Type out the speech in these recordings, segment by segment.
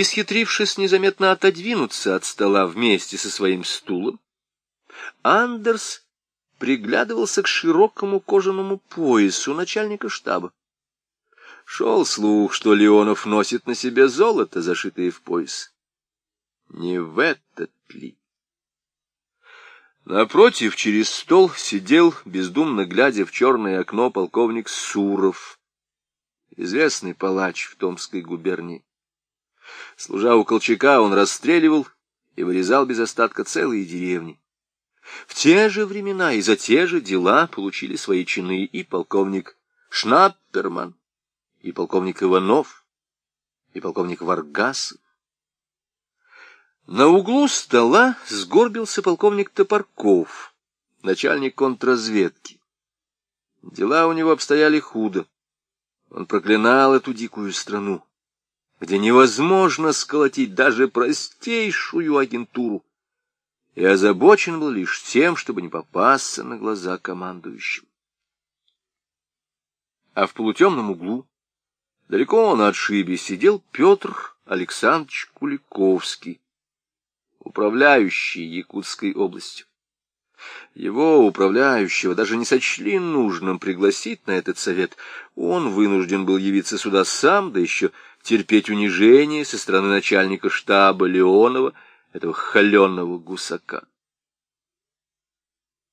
Исхитрившись незаметно отодвинуться от стола вместе со своим стулом, Андерс приглядывался к широкому кожаному поясу начальника штаба. Шел слух, что Леонов носит на себе золото, зашитое в пояс. Не в этот ли? Напротив, через стол, сидел, бездумно глядя в черное окно, полковник Суров, известный палач в Томской губернии. Служа у Колчака, он расстреливал и вырезал без остатка целые деревни. В те же времена и за те же дела получили свои чины и полковник Шнапперман, и полковник Иванов, и полковник Варгасов. На углу стола сгорбился полковник Топорков, начальник контрразведки. Дела у него обстояли худо. Он проклинал эту дикую страну, где невозможно сколотить даже простейшую агентуру, и озабочен был лишь тем, чтобы не попасться на глаза командующим. А в полутемном углу, далеко на отшибе, сидел Петр Александрович Куликовский, управляющий Якутской областью. Его управляющего даже не сочли нужным пригласить на этот совет. Он вынужден был явиться сюда сам, да еще терпеть унижение со стороны начальника штаба Леонова, этого холеного гусака.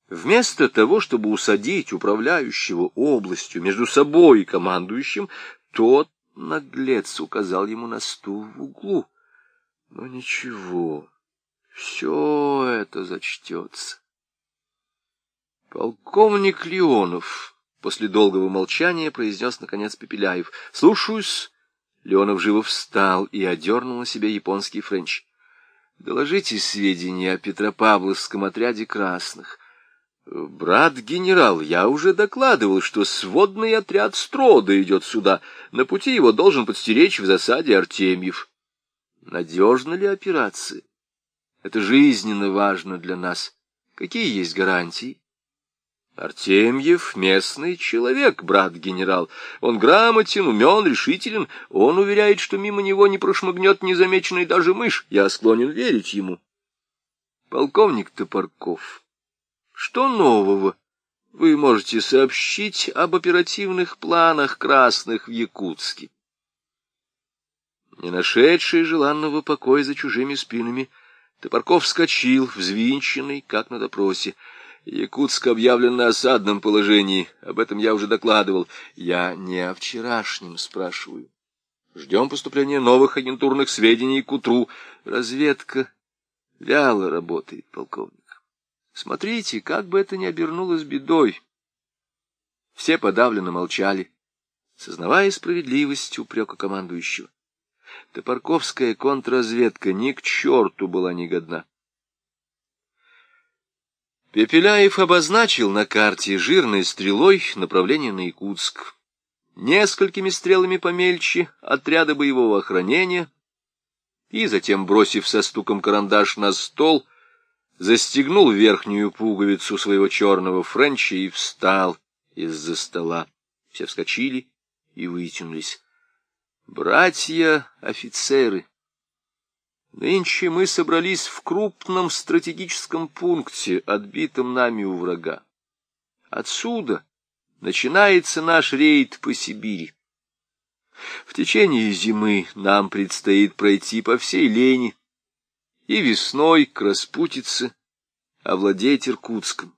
Вместо того, чтобы усадить управляющего областью между собой и командующим, тот наглец указал ему на стул в углу. Но ничего, все это зачтется. Полковник Леонов после долгого молчания произнес, наконец, Пепеляев. — Слушаюсь. Леонов живо встал и одернул на себя японский френч. — Доложите сведения о Петропавловском отряде красных. — Брат генерал, я уже докладывал, что сводный отряд Строда идет сюда. На пути его должен подстеречь в засаде Артемьев. Надежна ли операция? Это жизненно важно для нас. Какие есть гарантии? Артемьев — местный человек, брат-генерал. Он грамотен, умен, решителен. Он уверяет, что мимо него не прошмыгнет незамеченный даже мышь. Я склонен верить ему. Полковник Топорков, что нового вы можете сообщить об оперативных планах красных в Якутске? Не нашедшие желанного покоя за чужими спинами — Топорков вскочил, взвинченный, как на допросе. Якутск объявлен на осадном положении. Об этом я уже докладывал. Я не о вчерашнем спрашиваю. Ждем поступления новых агентурных сведений к утру. Разведка вяло работает, полковник. Смотрите, как бы это ни обернулось бедой. Все подавленно молчали, сознавая справедливость упрека командующего. Топорковская контрразведка ни к черту была негодна. Пепеляев обозначил на карте жирной стрелой направление на Якутск. Несколькими стрелами помельче отряда боевого охранения и затем, бросив со стуком карандаш на стол, застегнул верхнюю пуговицу своего черного френча и встал из-за стола. Все вскочили и вытянулись. Братья-офицеры, нынче мы собрались в крупном стратегическом пункте, отбитом нами у врага. Отсюда начинается наш рейд по Сибири. В течение зимы нам предстоит пройти по всей Лени и весной к распутице овладеть Иркутском.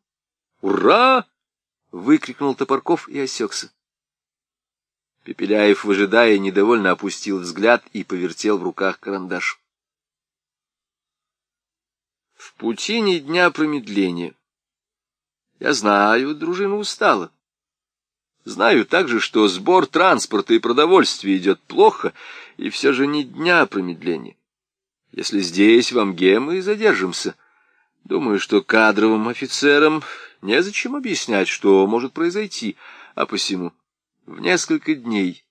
«Ура!» — выкрикнул Топорков и осекся. Пепеляев, выжидая, недовольно опустил взгляд и повертел в руках карандаш. В пути ни дня промедления. Я знаю, дружина устала. Знаю также, что сбор транспорта и продовольствия идет плохо, и все же ни дня промедления. Если здесь, в Амге, мы задержимся, думаю, что кадровым офицерам незачем объяснять, что может произойти, а посему в несколько дней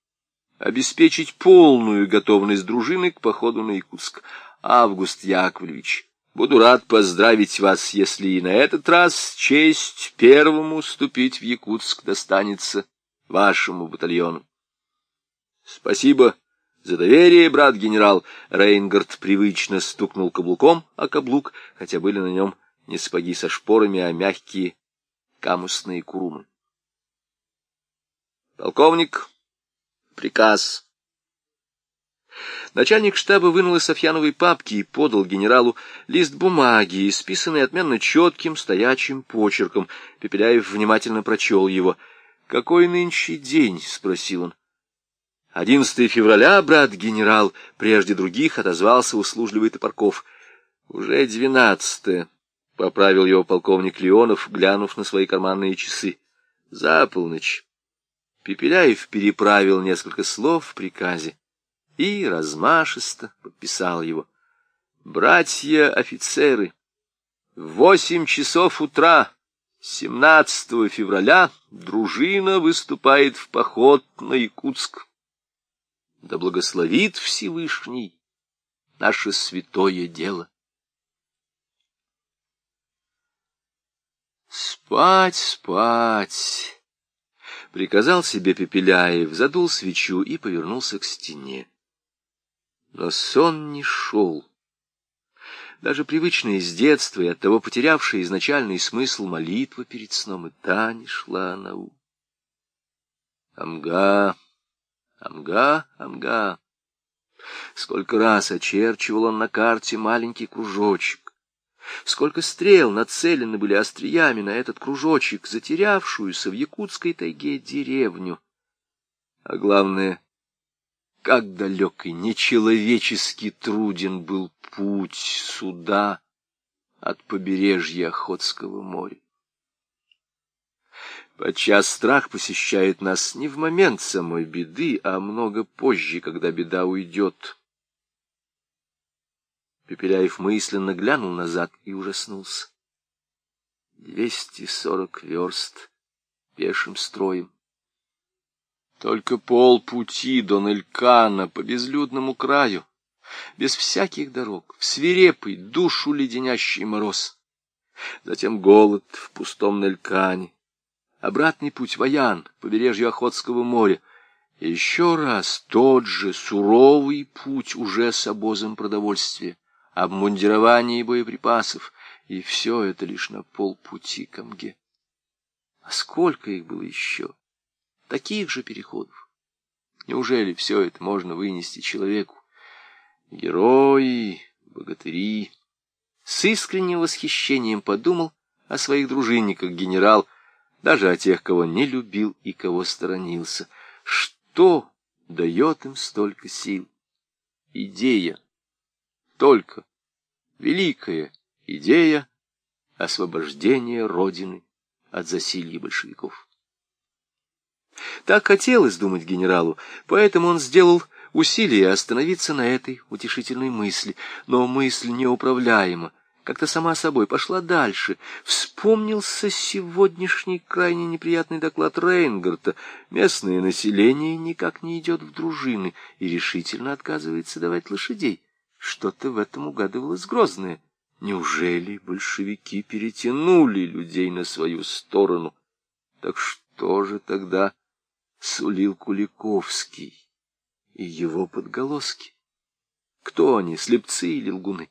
обеспечить полную готовность дружины к походу на Якутск. Август Яковлевич, буду рад поздравить вас, если и на этот раз честь первому ступить в Якутск достанется вашему батальону. Спасибо За доверие, брат генерал, Рейнгард привычно стукнул каблуком о каблук, хотя были на нем не сапоги со шпорами, а мягкие камусные курумы. Полковник, приказ. Начальник штаба вынул из Софьяновой папки и подал генералу лист бумаги, исписанный отменно четким стоячим почерком. Пепеляев внимательно прочел его. «Какой нынче день?» — спросил он. «Одиннадцатое февраля, брат генерал», — прежде других отозвался услужливый Топорков. «Уже двенадцатое», — поправил его полковник Леонов, глянув на свои карманные часы. «За полночь». Пепеляев переправил несколько слов в приказе и размашисто подписал его. «Братья-офицеры, в восемь часов утра 17 февраля дружина выступает в поход на Якутск. Да благословит Всевышний наше святое дело». Спать, спать, приказал себе Пепеляев, задул свечу и повернулся к стене. Но сон не шел. Даже привычная с детства и оттого потерявшая изначальный смысл молитва перед сном и та не шла на ум. Амга, амга, амга. Сколько раз очерчивал он на карте маленький кружочек. Сколько стрел нацелены были остриями на этот кружочек, затерявшуюся в якутской тайге деревню. А главное — как далек и нечеловечески труден был путь сюда от побережья Охотского моря. Подчас страх посещает нас не в момент самой беды, а много позже, когда беда уйдет. Пепеляев мысленно глянул назад и ужаснулся. Двести сорок верст пешим строем. Только полпути до Нелькана по безлюдному краю, без всяких дорог, в свирепый, душу леденящий мороз. Затем голод в пустом Нелькане, обратный путь Ваян, к побережью Охотского моря, еще раз тот же суровый путь уже с обозом продовольствия, обмундирования и боеприпасов, и все это лишь на полпути к Амге. А сколько их было еще? Таких же переходов. Неужели все это можно вынести человеку? Герои, богатыри. С искренним восхищением подумал о своих дружинниках генерал, даже о тех, кого не любил и кого сторонился. Что дает им столько сил? Идея. Только великая идея освобождения Родины от засилья большевиков. Так хотелось думать генералу, поэтому он сделал усилие остановиться на этой утешительной мысли. Но мысль неуправляема, как-то сама собой пошла дальше. Вспомнился сегодняшний крайне неприятный доклад Рейнгарта. Местное население никак не идет в дружины и решительно отказывается давать лошадей. Что-то в этом угадывалось грозное. Неужели большевики перетянули людей на свою сторону? Так что же тогда сулил Куликовский и его подголоски. Кто они, слепцы или лгуны?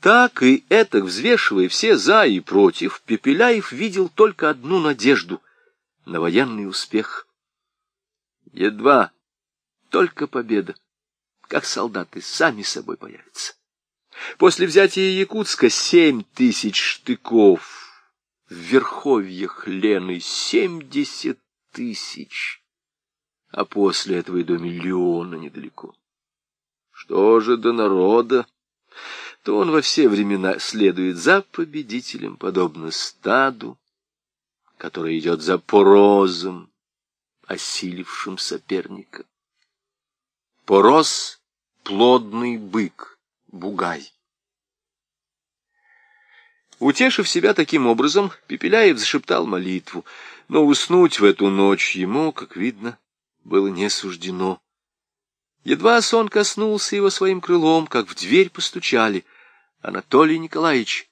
Так и это, взвешивая все за и против, Пепеляев видел только одну надежду — на военный успех. Едва только победа, как солдаты сами собой появятся. После взятия Якутска семь тысяч штыков, в верховьях Лены семьдесят тысяч, а после этого и до миллиона недалеко. Что же до народа, то он во все времена следует за победителем, подобно стаду, которое идет за порозом, осилившим соперника. Пороз — плодный бык, бугай. Утешив себя таким образом, Пепеляев зашептал молитву, но уснуть в эту ночь ему, как видно, было не суждено. Едва сон коснулся его своим крылом, как в дверь постучали. Анатолий Николаевич,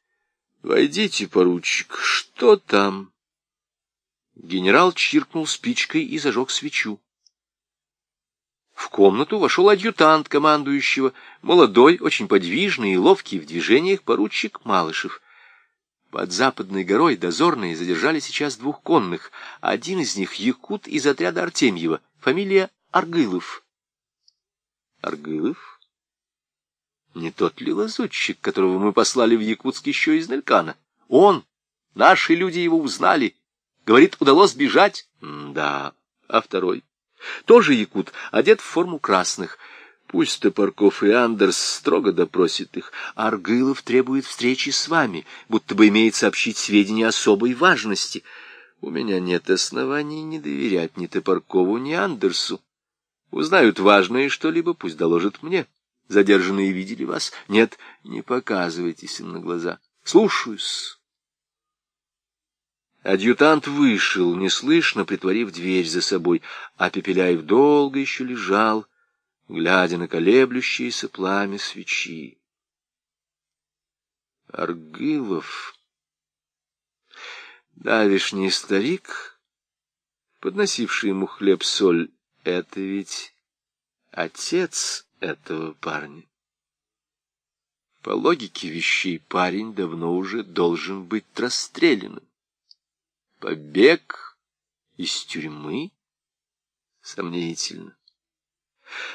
войдите, поручик, что там? Генерал чиркнул спичкой и зажег свечу. В комнату вошел адъютант командующего, молодой, очень подвижный и ловкий в движениях поручик Малышев. Под Западной горой дозорные задержали сейчас двух конных. Один из них — якут из отряда Артемьева, фамилия Аргылов. Аргылов? Не тот ли лазутчик, которого мы послали в Якутск еще из Нелькана? Он! Наши люди его узнали. Говорит, удалось бежать. М да, а второй? Тоже якут, одет в форму красных. Пусть Топорков и Андерс строго допросит их. Аргылов требует встречи с вами, будто бы имеет сообщить сведения особой важности. У меня нет оснований не доверять ни Топоркову, ни Андерсу. Узнают важное что-либо, пусть доложат мне. Задержанные видели вас? Нет, не показывайтесь им на глаза. Слушаюсь. Адъютант вышел, неслышно притворив дверь за собой, а Пепеляев долго еще лежал, глядя на колеблющееся пламя свечи. Аргылов, давишний старик, подносивший ему хлеб-соль, это ведь отец этого парня. По логике вещей парень давно уже должен быть расстрелянным. Побег из тюрьмы? Сомнительно.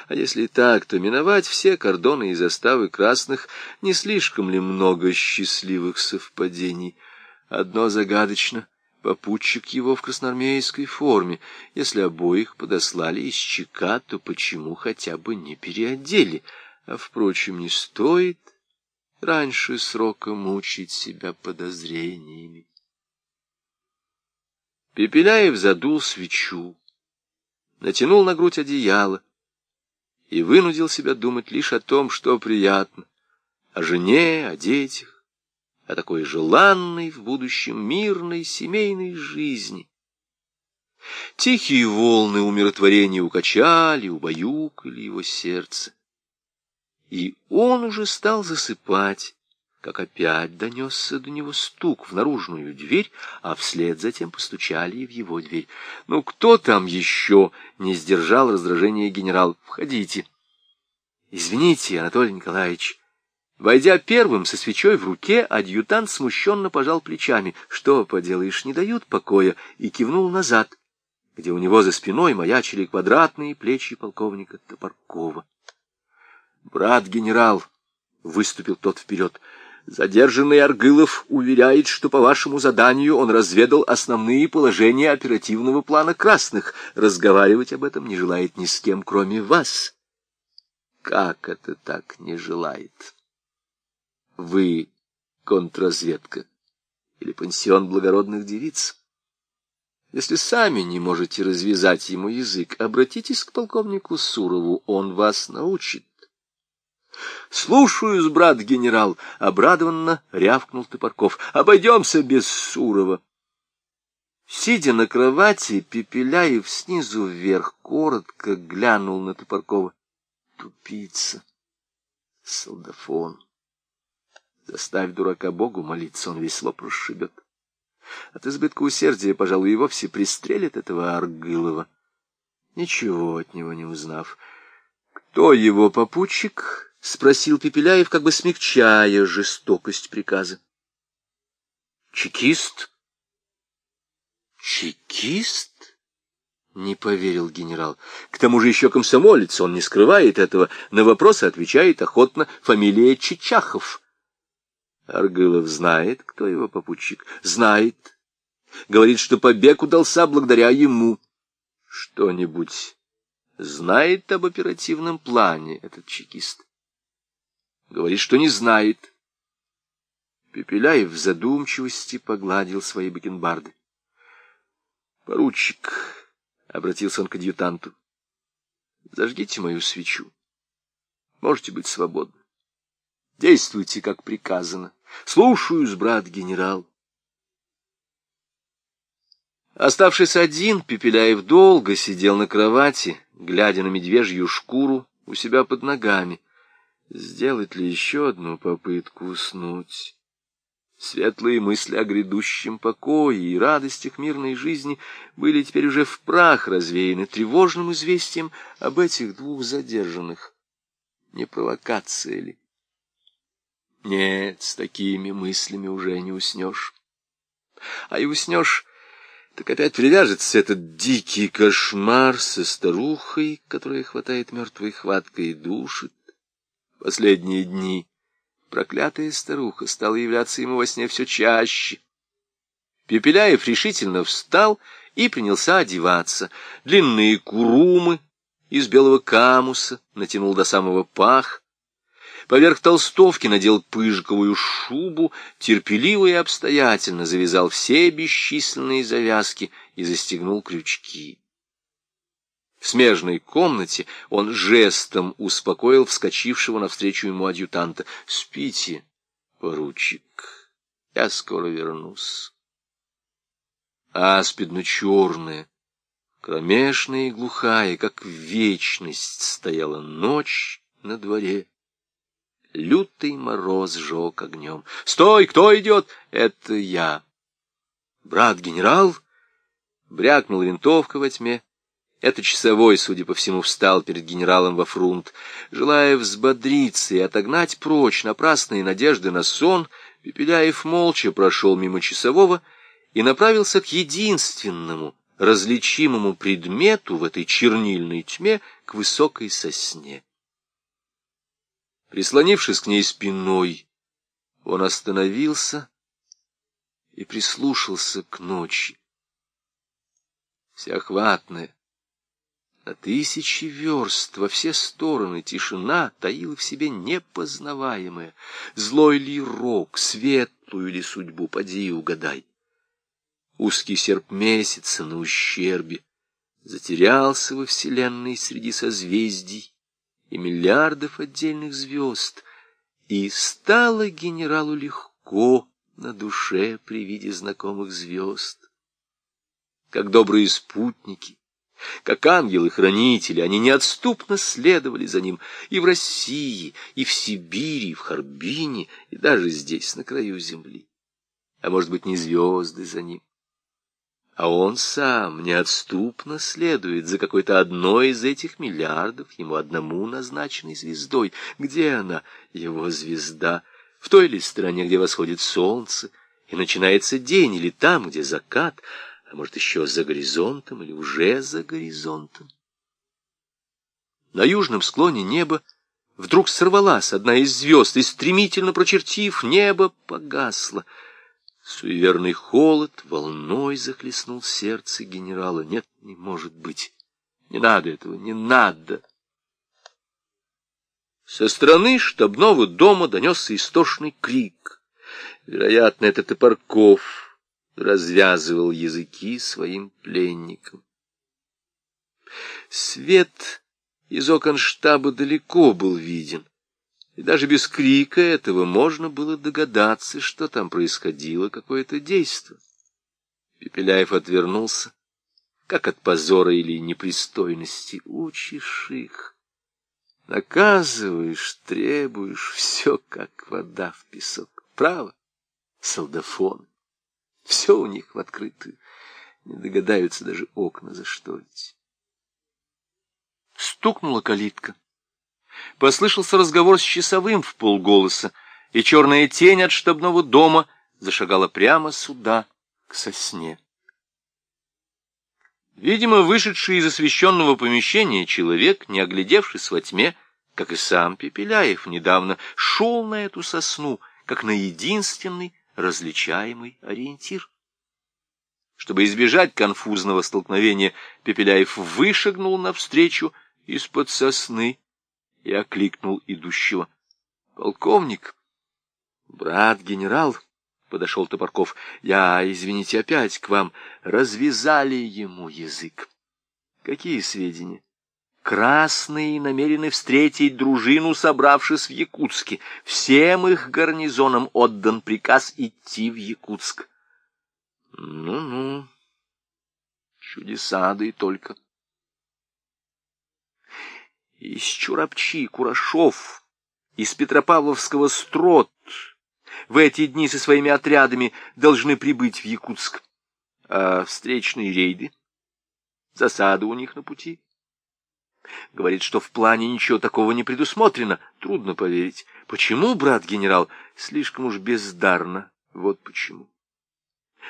А если так, то миновать все кордоны и заставы красных не слишком ли много счастливых совпадений? Одно загадочно — попутчик его в красноармейской форме. Если обоих подослали из ЧК, то почему хотя бы не переодели? А, впрочем, не стоит раньше срока мучить себя подозрениями. Пепеляев задул свечу, натянул на грудь одеяло и вынудил себя думать лишь о том, что приятно, о жене, о детях, о такой желанной в будущем мирной семейной жизни. Тихие волны умиротворения укачали, убаюкали его сердце. И он уже стал засыпать, как опять донесся до него стук в наружную дверь, а вслед затем постучали и в его дверь. «Ну, кто там еще?» — не сдержал раздражения генерал. «Входите». «Извините, Анатолий Николаевич». Войдя первым со свечой в руке, адъютант смущенно пожал плечами. «Что поделаешь, не дают покоя», и кивнул назад, где у него за спиной маячили квадратные плечи полковника Топоркова. «Брат генерал», — выступил тот вперед, — Задержанный Аргылов уверяет, что по вашему заданию он разведал основные положения оперативного плана красных. Разговаривать об этом не желает ни с кем, кроме вас. Как это так не желает? Вы контрразведка или пансион благородных девиц? Если сами не можете развязать ему язык, обратитесь к полковнику Сурову, он вас научит. «Слушаюсь, брат генерал!» — обрадованно рявкнул Топорков. «Обойдемся без Сурова!» Сидя на кровати, Пепеляев снизу вверх коротко глянул на Топоркова. Тупица! Солдафон! Заставь дурака Богу молиться, он весь лоб расшибет. От избытка усердия, пожалуй, и вовсе пристрелит этого Аргылова, ничего от него не узнав. Кто его попутчик? — спросил Пепеляев, как бы смягчая жестокость приказа. «Чекист?» «Чекист?» — не поверил генерал. «К тому же еще комсомолец, он не скрывает этого. На вопросы отвечает охотно фамилия Чичахов». Аргылов знает, кто его попутчик. Знает. Говорит, что побег удался благодаря ему. Что-нибудь знает об оперативном плане этот чекист. Говорит, что не знает. Пепеляев в задумчивости погладил свои бакенбарды. «Поручик», — обратился он к адъютанту, — «зажгите мою свечу. Можете быть свободны. Действуйте, как приказано. Слушаюсь, брат генерал». Оставшись один, Пепеляев долго сидел на кровати, глядя на медвежью шкуру у себя под ногами. Сделать ли еще одну попытку уснуть? Светлые мысли о грядущем покое и радостях мирной жизни были теперь уже в прах развеяны тревожным известием об этих двух задержанных. Не провокация ли? Нет, с такими мыслями уже не уснешь. А и уснешь, так опять привяжется этот дикий кошмар со старухой, которая хватает мертвой хваткой и душит. Последние дни Проклятая старуха стала являться ему во сне все чаще. Пепеляев решительно встал и принялся одеваться. Длинные курумы из белого камуса натянул до самого пах. Поверх толстовки надел пыжковую шубу, терпеливо и обстоятельно завязал все бесчисленные завязки и застегнул крючки. В смежной комнате он жестом успокоил вскочившего навстречу ему адъютанта. — Спите, поручик, я скоро вернусь. Аспидно черная, кромешная и глухая, как вечность, стояла ночь на дворе. Лютый мороз жег огнем. — Стой, кто идет? — Это я. — Брат генерал? Брякнула винтовка во тьме. Это часовой, судя по всему, встал перед генералом во фрунт. Желая взбодриться и отогнать прочь напрасные надежды на сон, Пепеляев молча прошел мимо часового и направился к единственному, различимому предмету в этой чернильной тьме, к высокой сосне. Прислонившись к ней спиной, он остановился и прислушался к ночи. Всеохватная, на тысячи верст во все стороны тишина таила в себе непознаваемое. Злой ли рок, светлую ли судьбу, поди угадай. Узкий серп месяца на ущербе затерялся во вселенной среди созвездий и миллиардов отдельных звезд, и стало генералу легко на душе при виде знакомых звезд. Как добрые спутники, как ангелы-хранители, они неотступно следовали за ним и в России, и в Сибири, и в Харбине, и даже здесь, на краю земли. А может быть, не звезды за ним. А он сам неотступно следует за какой-то одной из этих миллиардов, ему одному назначенной звездой. Где она, его звезда? В той ли стране, где восходит солнце, и начинается день, или там, где закат — а может, еще за горизонтом или уже за горизонтом. На южном склоне неба вдруг сорвалась одна из звезд и, стремительно прочертив небо, погасла. Суеверный холод волной захлестнул сердце генерала. Нет, не может быть. Не надо этого, не надо. Со стороны штабного дома донесся истошный крик. Вероятно, это Топорков развязывал языки своим пленникам. Свет из окон штаба далеко был виден, и даже без крика этого можно было догадаться, что там происходило какое-то действо. Пепеляев отвернулся, как от позора или непристойности. Учишь их, наказываешь, требуешь, все как вода в песок. Право, солдафоны. Все у них в открытую. Не догадаются даже окна зашторить. Стукнула калитка. Послышался разговор с часовым в полголоса, и черная тень от штабного дома зашагала прямо сюда, к сосне. Видимо, вышедший из освещенного помещения человек, не оглядевшись во тьме, как и сам Пепеляев недавно, шел на эту сосну, как на единственный различаемый ориентир. Чтобы избежать конфузного столкновения, Пепеляев вышагнул навстречу из-под сосны и окликнул идущего. — Полковник, брат генерал, — подошел Топорков, — я, извините, опять к вам. Развязали ему язык. — Какие сведения? Красные намерены встретить дружину, собравшись в Якутске. Всем их гарнизонам отдан приказ идти в Якутск. Ну-ну, чудеса, да и только. Из Чурапчи, Курашов, из Петропавловского Строт, в эти дни со своими отрядами должны прибыть в Якутск. А встречные рейды? Засады у них на пути? Говорит, что в плане ничего такого не предусмотрено. Трудно поверить. Почему, брат генерал? Слишком уж бездарно. Вот почему.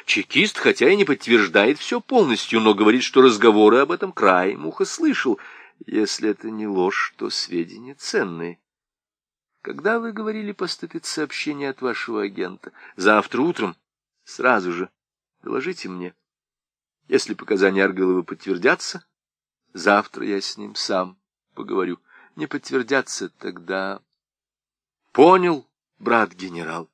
Чекист, хотя и не подтверждает все полностью, но говорит, что разговоры об этом краем ухо слышал. Если это не ложь, то сведения ценные. Когда вы говорили, поступит сообщение от вашего агента? Завтра утром? Сразу же. Доложите мне. Если показания Аргылова подтвердятся, завтра я с ним сам поговорю. Не подтвердятся, тогда... Понял, брат генерал.